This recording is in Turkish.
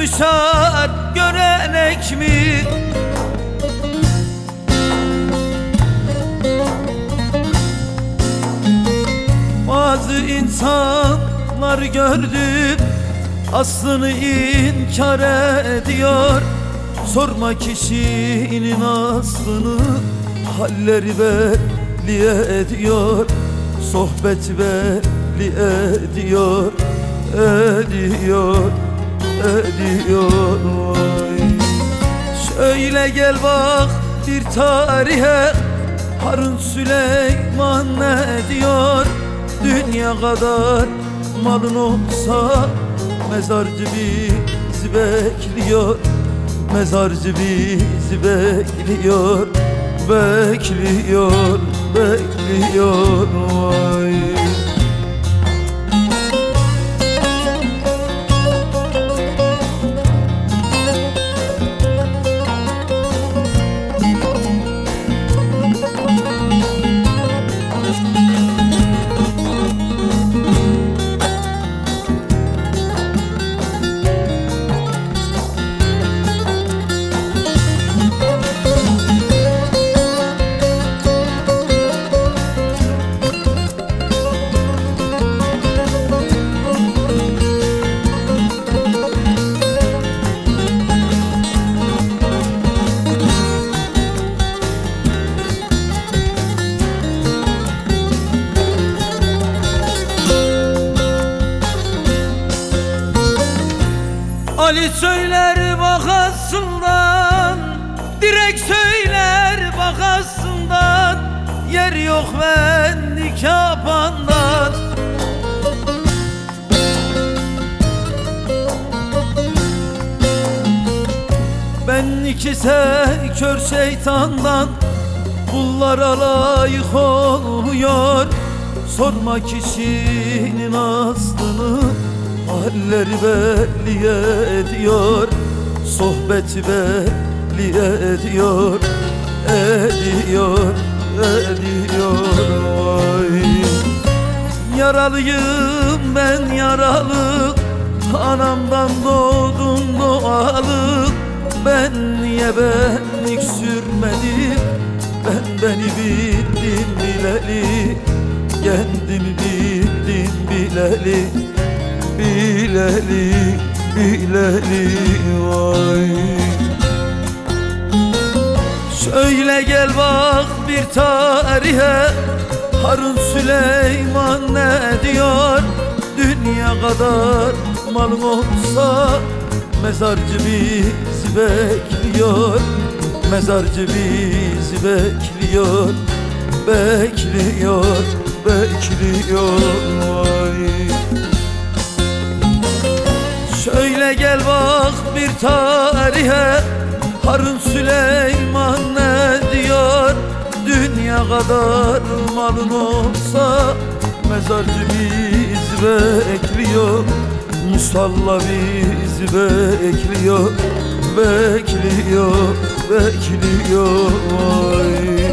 müsaat görenek mi? Bazı insanlar gördüm Aslını inkar ediyor. Sorma kişinin aslını Halleri belli ediyor. Sohbet belli ediyor Ediyor Ediyor Vay. Şöyle gel bak bir tarihe Harun Süleyman ne diyor? Dünya kadar malın olsa Mezarcı bizi bekliyor. Mezarcı bizi bekliyor Bekliyor, bekliyor Ali söyler bakasından Direkt söyler bakasından. Yer yok benlik yapandan Benlik ise kör şeytandan Kullara layık olmuyor Sorma kişinin aslını Halleri belli ediyor Sohbeti belli ediyor Ediyor, ediyor. Vay. Yaralıyım ben yaralı Anamdan doğdum doğalı. Ben niye benlik sürmedim Ben beni bildim bileli. Kendimi bildim bileli Bileli, bileli vay. Şöyle gel bak bir tarihe Harun Süleyman ne diyor? Dünya kadar malın olsa Mezarcı bizi bekliyor. Mezarcı bizi bekliyor Bekliyor, bekliyor vay Şöyle gel bak bir tarihe. Harun Süleyman ne diyor? Dünya kadar malın olsa Mezarcı bizi bekliyor. Musalla bizi bekliyor Bekliyor, bekliyor. Vay.